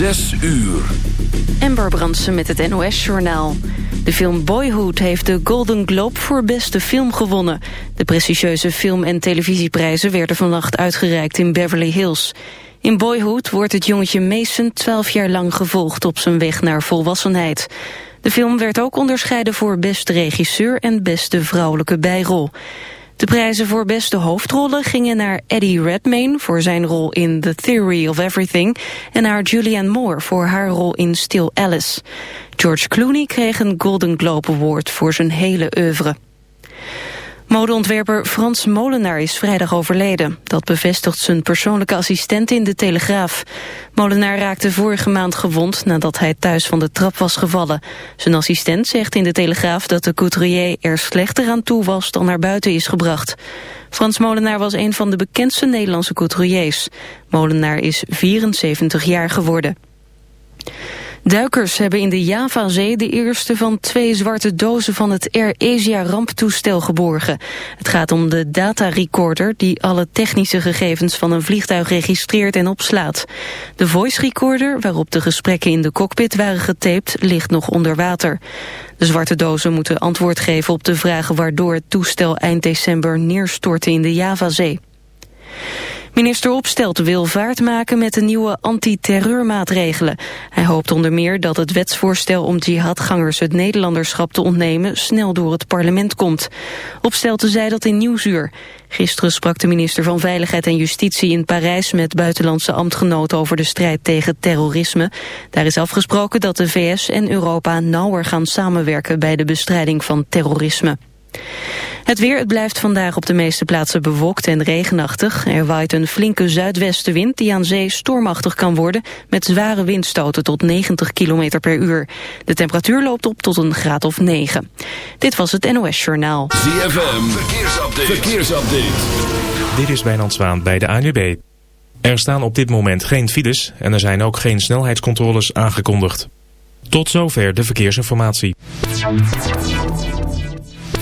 Zes uur. Ember Brandsen met het NOS-journaal. De film Boyhood heeft de Golden Globe voor beste film gewonnen. De prestigieuze film- en televisieprijzen werden vannacht uitgereikt in Beverly Hills. In Boyhood wordt het jongetje Mason 12 jaar lang gevolgd op zijn weg naar volwassenheid. De film werd ook onderscheiden voor beste regisseur en beste vrouwelijke bijrol. De prijzen voor beste hoofdrollen gingen naar Eddie Redmayne voor zijn rol in The Theory of Everything en naar Julianne Moore voor haar rol in Still Alice. George Clooney kreeg een Golden Globe Award voor zijn hele oeuvre. Modeontwerper Frans Molenaar is vrijdag overleden. Dat bevestigt zijn persoonlijke assistent in De Telegraaf. Molenaar raakte vorige maand gewond nadat hij thuis van de trap was gevallen. Zijn assistent zegt in De Telegraaf dat de couturier er slechter aan toe was dan naar buiten is gebracht. Frans Molenaar was een van de bekendste Nederlandse couturiers. Molenaar is 74 jaar geworden. Duikers hebben in de Javazee de eerste van twee zwarte dozen van het Air Asia ramptoestel geborgen. Het gaat om de datarecorder die alle technische gegevens van een vliegtuig registreert en opslaat. De voice recorder, waarop de gesprekken in de cockpit waren getaped, ligt nog onder water. De zwarte dozen moeten antwoord geven op de vragen waardoor het toestel eind december neerstortte in de Javazee. Minister Opstelt wil vaart maken met de nieuwe antiterreurmaatregelen. Hij hoopt onder meer dat het wetsvoorstel om jihadgangers het Nederlanderschap te ontnemen snel door het parlement komt. Opstelten zei dat in Nieuwsuur. Gisteren sprak de minister van Veiligheid en Justitie in Parijs met buitenlandse ambtgenoten over de strijd tegen terrorisme. Daar is afgesproken dat de VS en Europa nauwer gaan samenwerken bij de bestrijding van terrorisme. Het weer, het blijft vandaag op de meeste plaatsen bewolkt en regenachtig. Er waait een flinke zuidwestenwind die aan zee stormachtig kan worden... met zware windstoten tot 90 km per uur. De temperatuur loopt op tot een graad of 9. Dit was het NOS Journaal. ZFM, verkeersupdate. verkeersupdate. Dit is Wijnand Zwaan bij de ANWB. Er staan op dit moment geen files en er zijn ook geen snelheidscontroles aangekondigd. Tot zover de verkeersinformatie.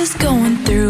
is going through.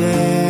idee.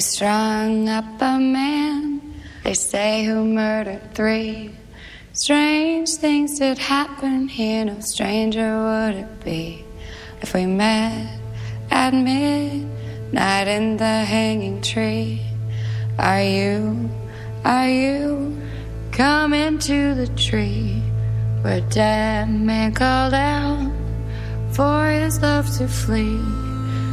They strung up a man, they say, who murdered three. Strange things did happen here, no stranger would it be if we met at midnight in the hanging tree. Are you, are you coming to the tree where dead men called out for his love to flee?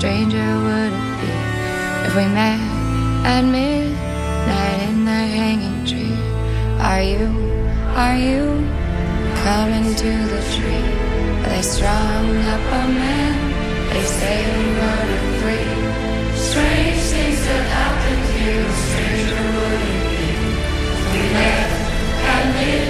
stranger would it be if we met at midnight in the hanging tree? Are you, are you coming to the tree? Are they strung up a man? They say a murder free. Strange things that happen here, stranger would it be if we met at midnight?